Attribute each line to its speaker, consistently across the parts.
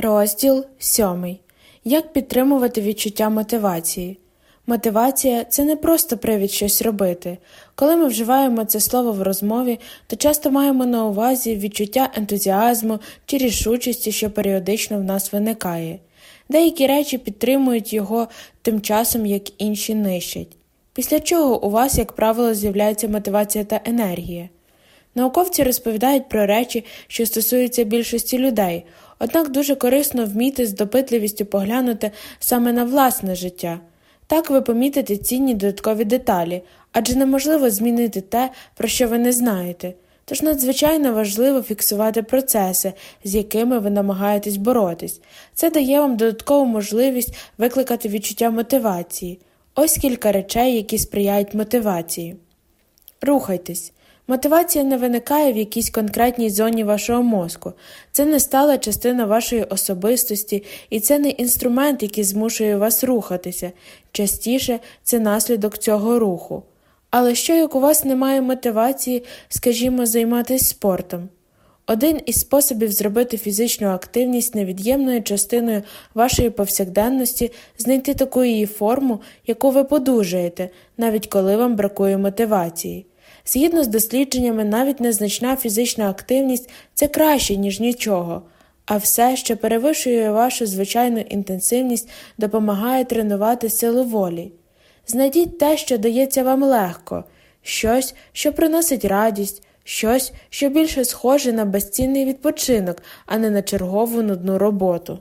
Speaker 1: Розділ 7. Як підтримувати відчуття мотивації. Мотивація це не просто привід щось робити. Коли ми вживаємо це слово в розмові, то часто маємо на увазі відчуття ентузіазму чи рішучості, що періодично в нас виникає. Деякі речі підтримують його тим часом, як інші нищать. Після чого у вас, як правило, з'являється мотивація та енергія. Науковці розповідають про речі, що стосуються більшості людей, однак дуже корисно вміти з допитливістю поглянути саме на власне життя. Так ви помітите цінні додаткові деталі, адже неможливо змінити те, про що ви не знаєте. Тож надзвичайно важливо фіксувати процеси, з якими ви намагаєтесь боротись. Це дає вам додаткову можливість викликати відчуття мотивації. Ось кілька речей, які сприяють мотивації. Рухайтесь. Мотивація не виникає в якійсь конкретній зоні вашого мозку, це не стала частина вашої особистості, і це не інструмент, який змушує вас рухатися, частіше це наслідок цього руху. Але що як у вас немає мотивації, скажімо, займатися спортом? Один із способів зробити фізичну активність невід'ємною частиною вашої повсякденності знайти таку її форму, яку ви подужаєте, навіть коли вам бракує мотивації. Згідно з дослідженнями, навіть незначна фізична активність це краще, ніж нічого, а все, що перевищує вашу звичайну інтенсивність, допомагає тренувати силу волі. Знайдіть те, що дається вам легко, щось, що приносить радість, щось, що більше схоже на безцінний відпочинок, а не на чергову нудну роботу.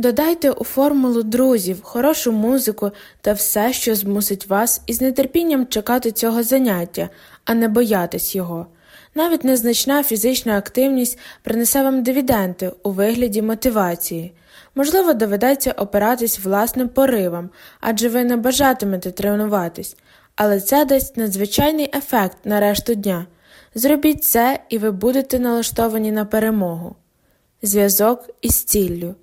Speaker 1: Додайте у формулу друзів, хорошу музику та все, що змусить вас із нетерпінням чекати цього заняття, а не боятись його. Навіть незначна фізична активність принесе вам дивіденти у вигляді мотивації. Можливо, доведеться опиратись власним поривам, адже ви не бажатимете тренуватись, але це дасть надзвичайний ефект на решту дня. Зробіть це, і ви будете налаштовані на перемогу. Зв'язок із ціллю.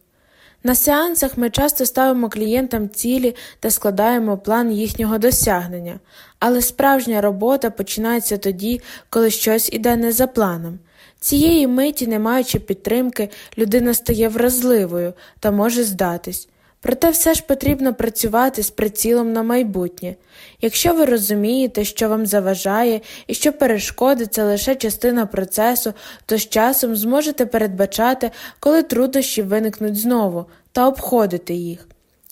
Speaker 1: На сеансах ми часто ставимо клієнтам цілі та складаємо план їхнього досягнення, але справжня робота починається тоді, коли щось іде не за планом. Цієї миті, не маючи підтримки, людина стає вразливою та може здатись. Проте все ж потрібно працювати з прицілом на майбутнє. Якщо ви розумієте, що вам заважає і що перешкоди це лише частина процесу, то з часом зможете передбачати, коли труднощі виникнуть знову, та обходити їх.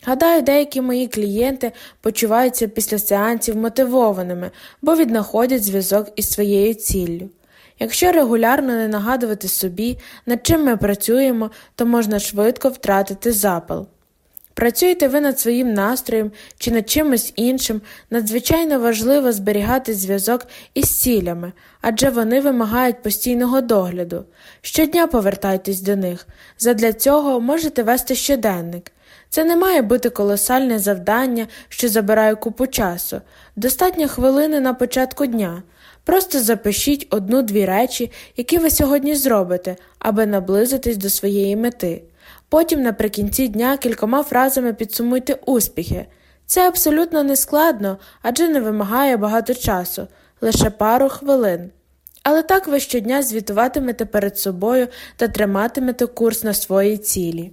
Speaker 1: Гадаю, деякі мої клієнти почуваються після сеансів мотивованими, бо віднаходять зв'язок із своєю ціллю. Якщо регулярно не нагадувати собі, над чим ми працюємо, то можна швидко втратити запал. Працюєте ви над своїм настроєм чи над чимось іншим, надзвичайно важливо зберігати зв'язок із цілями, адже вони вимагають постійного догляду. Щодня повертайтесь до них. Задля цього можете вести щоденник. Це не має бути колосальне завдання, що забирає купу часу, достатньо хвилини на початку дня. Просто запишіть одну-дві речі, які ви сьогодні зробите, аби наблизитись до своєї мети. Потім наприкінці дня кількома фразами підсумуйте успіхи. Це абсолютно не складно, адже не вимагає багато часу, лише пару хвилин. Але так ви щодня звітуватимете перед собою та триматимете курс на свої цілі.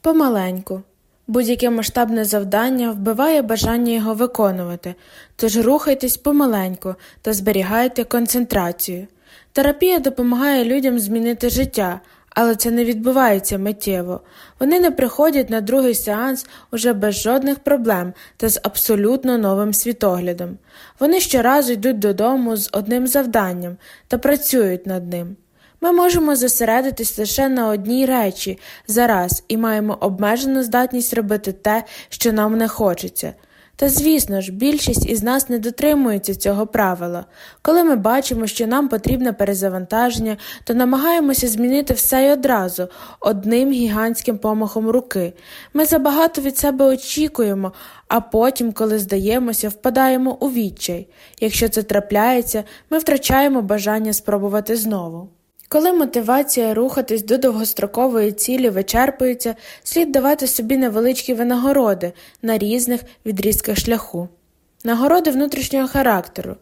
Speaker 1: Помаленьку. Будь-яке масштабне завдання вбиває бажання його виконувати, тож рухайтесь помаленьку та зберігайте концентрацію. Терапія допомагає людям змінити життя, але це не відбувається миттєво. Вони не приходять на другий сеанс уже без жодних проблем та з абсолютно новим світоглядом. Вони щоразу йдуть додому з одним завданням та працюють над ним. Ми можемо зосередитись лише на одній речі зараз і маємо обмежену здатність робити те, що нам не хочеться. Та, звісно ж, більшість із нас не дотримується цього правила. Коли ми бачимо, що нам потрібне перезавантаження, то намагаємося змінити все й одразу, одним гігантським помахом руки. Ми забагато від себе очікуємо, а потім, коли здаємося, впадаємо у відчай. Якщо це трапляється, ми втрачаємо бажання спробувати знову. Коли мотивація рухатись до довгострокової цілі вичерпується, слід давати собі невеличкі винагороди на різних відрізках шляху. Нагороди внутрішнього характеру.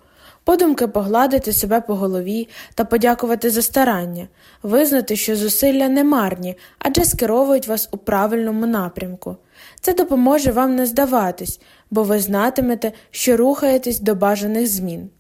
Speaker 1: подумки погладити себе по голові та подякувати за старання, визнати, що зусилля не марні, адже скеровують вас у правильному напрямку. Це допоможе вам не здаватись, бо ви знатимете, що рухаєтесь до бажаних змін.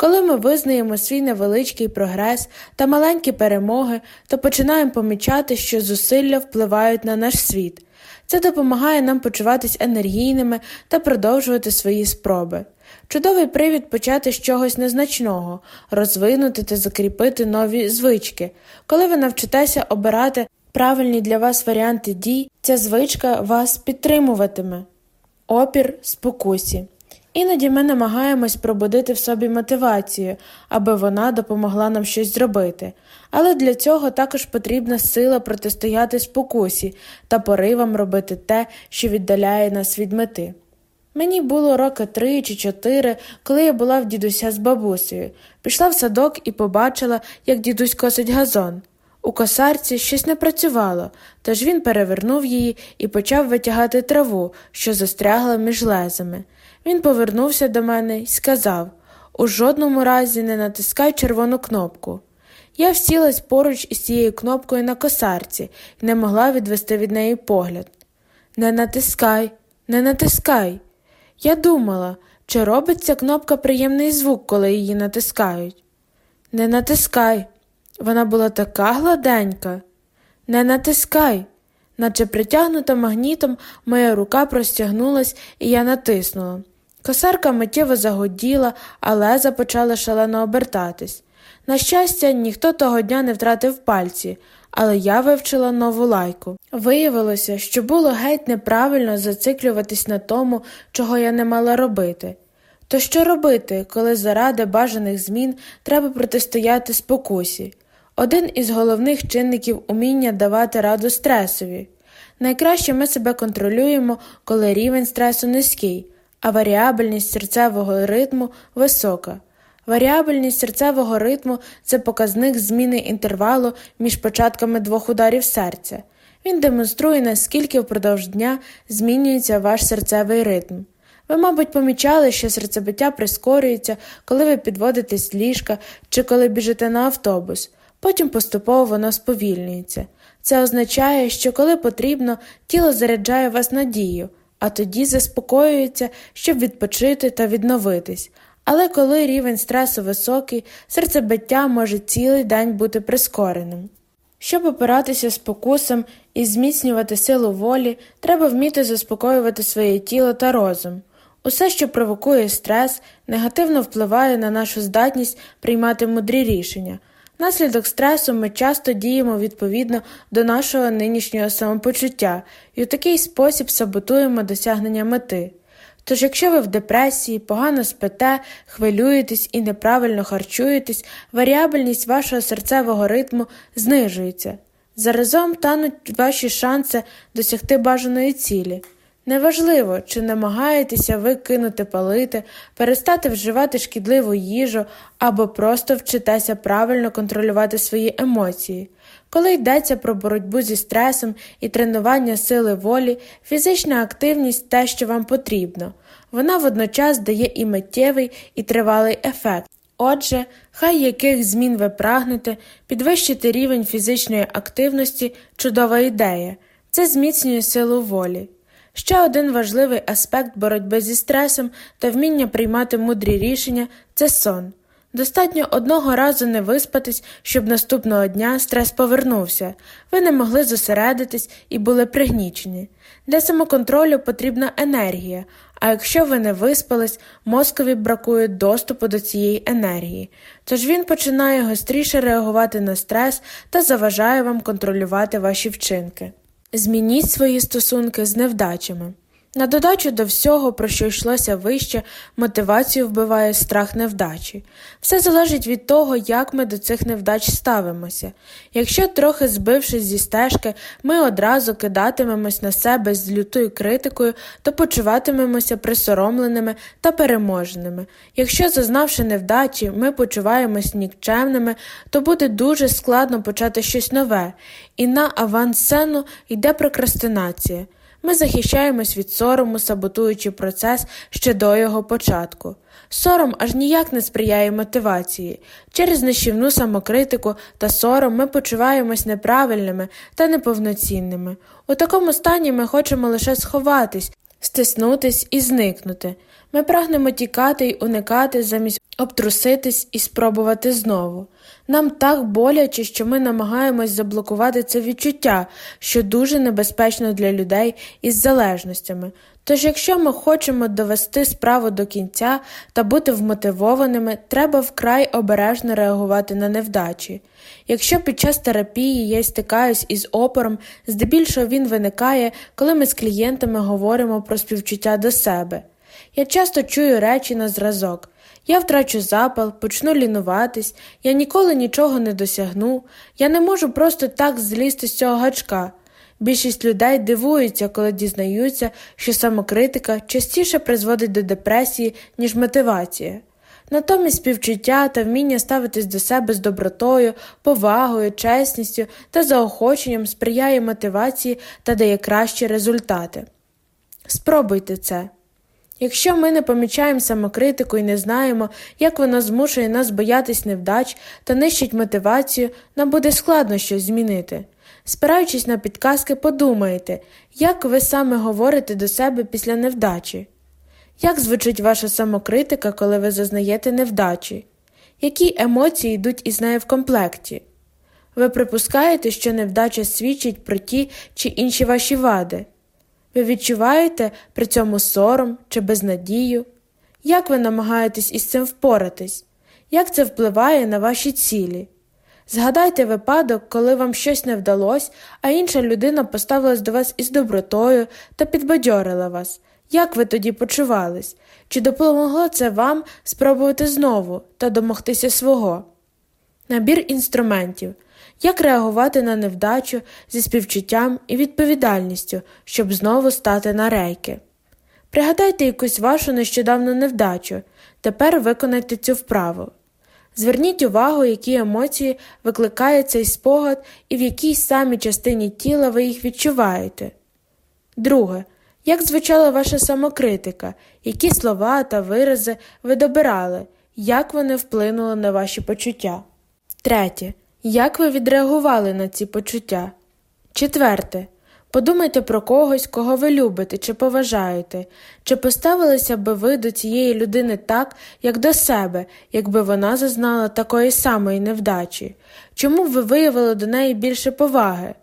Speaker 1: Коли ми визнаємо свій невеличкий прогрес та маленькі перемоги, то починаємо помічати, що зусилля впливають на наш світ. Це допомагає нам почуватись енергійними та продовжувати свої спроби. Чудовий привід почати з чогось незначного, розвинути та закріпити нові звички. Коли ви навчитеся обирати правильні для вас варіанти дій, ця звичка вас підтримуватиме. Опір спокусі. Іноді ми намагаємось пробудити в собі мотивацію, аби вона допомогла нам щось зробити, але для цього також потрібна сила протистояти спокусі та поривам робити те, що віддаляє нас від мети. Мені було роки три чи чотири, коли я була в дідуся з бабусею, пішла в садок і побачила, як дідусь косить газон. У косарці щось не працювало, тож він перевернув її і почав витягати траву, що застрягла між лезами. Він повернувся до мене і сказав у жодному разі не натискай червону кнопку. Я всілась поруч із цією кнопкою на косарці і не могла відвести від неї погляд. Не натискай, не натискай. Я думала, чи робить ця кнопка приємний звук, коли її натискають. Не натискай. Вона була така гладенька. Не натискай. Наче притягнута магнітом, моя рука простягнулась, і я натиснула. Косарка миттєво загоділа, а леза почала шалено обертатись. На щастя, ніхто того дня не втратив пальці, але я вивчила нову лайку. Виявилося, що було геть неправильно зациклюватись на тому, чого я не мала робити. То що робити, коли заради бажаних змін треба протистояти спокусі? Один із головних чинників уміння давати раду стресові. Найкраще ми себе контролюємо, коли рівень стресу низький а варіабельність серцевого ритму висока. Варіабельність серцевого ритму це показник зміни інтервалу між початками двох ударів серця. Він демонструє, наскільки впродовж дня змінюється ваш серцевий ритм. Ви, мабуть, помічали, що серцебиття прискорюється, коли ви підводитесь з ліжка чи коли біжите на автобус, потім поступово воно сповільнюється. Це означає, що коли потрібно, тіло заряджає вас надію, а тоді заспокоюється, щоб відпочити та відновитись. Але коли рівень стресу високий, серцебиття може цілий день бути прискореним. Щоб опиратися спокусом і зміцнювати силу волі, треба вміти заспокоювати своє тіло та розум. Усе, що провокує стрес, негативно впливає на нашу здатність приймати мудрі рішення, Наслідок стресу ми часто діємо відповідно до нашого нинішнього самопочуття і у такий спосіб саботуємо досягнення мети. Тож, якщо ви в депресії, погано спите, хвилюєтесь і неправильно харчуєтесь, варіабельність вашого серцевого ритму знижується. Заразом тануть ваші шанси досягти бажаної цілі. Неважливо, чи намагаєтеся ви кинути палити, перестати вживати шкідливу їжу або просто вчитеся правильно контролювати свої емоції. Коли йдеться про боротьбу зі стресом і тренування сили волі, фізична активність те, що вам потрібно, вона водночас дає і миттєвий, і тривалий ефект. Отже, хай яких змін ви прагнете, підвищити рівень фізичної активності чудова ідея, це зміцнює силу волі. Ще один важливий аспект боротьби зі стресом та вміння приймати мудрі рішення це сон. Достатньо одного разу не виспатись, щоб наступного дня стрес повернувся, ви не могли зосередитись і були пригнічені. Для самоконтролю потрібна енергія, а якщо ви не виспались, мозкові бракує доступу до цієї енергії, тож він починає гостріше реагувати на стрес та заважає вам контролювати ваші вчинки. Змініть свої стосунки з невдачами. На додачу до всього, про що йшлося вище, мотивацію вбиває страх невдачі. Все залежить від того, як ми до цих невдач ставимося. Якщо, трохи збившись зі стежки, ми одразу кидатимемось на себе з лютою критикою, то почуватимемося присоромленими та переможеними. Якщо, зазнавши невдачі, ми почуваємось нікчемними, то буде дуже складно почати щось нове, і на авансцену йде прокрастинація. Ми захищаємось від сорому, саботуючи процес ще до його початку. Сором аж ніяк не сприяє мотивації. Через нищівну самокритику та сором ми почуваємось неправильними та неповноцінними. У такому стані ми хочемо лише сховатись, стиснутись і зникнути. Ми прагнемо тікати й уникати замість обтруситись і спробувати знову. Нам так боляче, що ми намагаємось заблокувати це відчуття, що дуже небезпечно для людей із залежностями. Тож, якщо ми хочемо довести справу до кінця та бути вмотивованими, треба вкрай обережно реагувати на невдачі. Якщо під час терапії я стикаюсь із опором, здебільшого він виникає, коли ми з клієнтами говоримо про співчуття до себе. Я часто чую речі на зразок. Я втрачу запал, почну лінуватись, я ніколи нічого не досягну, я не можу просто так злізти з цього гачка. Більшість людей дивуються, коли дізнаються, що самокритика частіше призводить до депресії, ніж мотивація. Натомість співчуття та вміння ставитись до себе з добротою, повагою, чесністю та заохоченням сприяє мотивації та дає кращі результати. Спробуйте це. Якщо ми не помічаємо самокритику і не знаємо, як вона змушує нас боятись невдач та нищить мотивацію, нам буде складно щось змінити. Спираючись на підказки, подумайте, як ви саме говорите до себе після невдачі. Як звучить ваша самокритика, коли ви зазнаєте невдачі? Які емоції йдуть із нею в комплекті? Ви припускаєте, що невдача свідчить про ті чи інші ваші вади? Ви відчуваєте при цьому сором чи безнадію? Як ви намагаєтесь із цим впоратись? Як це впливає на ваші цілі? Згадайте випадок, коли вам щось не вдалося, а інша людина поставилась до вас із добротою та підбадьорила вас. Як ви тоді почувались? Чи допомогло це вам спробувати знову та домогтися свого? Набір інструментів. Як реагувати на невдачу зі співчуттям і відповідальністю, щоб знову стати на рейки? Пригадайте якусь вашу нещодавну невдачу, тепер виконайте цю вправу. Зверніть увагу, які емоції викликає цей спогад і в якій самій частині тіла ви їх відчуваєте. Друге. Як звучала ваша самокритика, які слова та вирази ви добирали, як вони вплинули на ваші почуття? Третє. Як ви відреагували на ці почуття? Четверте. Подумайте про когось, кого ви любите чи поважаєте, чи поставилися би ви до цієї людини так, як до себе, якби вона зазнала такої самої невдачі? Чому б ви виявили до неї більше поваги?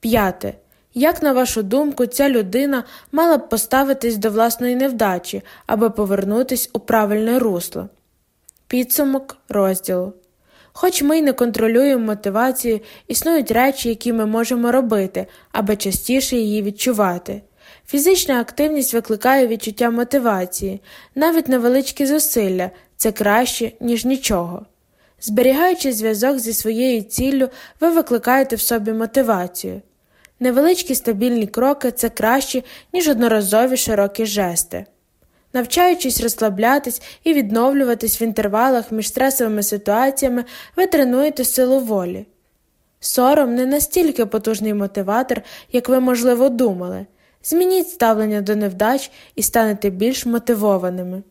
Speaker 1: П'яте. Як, на вашу думку, ця людина мала б поставитись до власної невдачі, аби повернутись у правильне русло? Підсумок розділу. Хоч ми й не контролюємо мотивацію, існують речі, які ми можемо робити, аби частіше її відчувати. Фізична активність викликає відчуття мотивації, навіть невеличкі зусилля це краще, ніж нічого. Зберігаючи зв'язок зі своєю ціллю, ви викликаєте в собі мотивацію. Невеличкі стабільні кроки це краще, ніж одноразові широкі жести навчаючись розслаблятись і відновлюватись в інтервалах між стресовими ситуаціями, ви тренуєте силу волі. Сором не настільки потужний мотиватор, як ви, можливо, думали. Змініть ставлення до невдач і станете більш мотивованими.